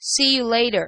See you later.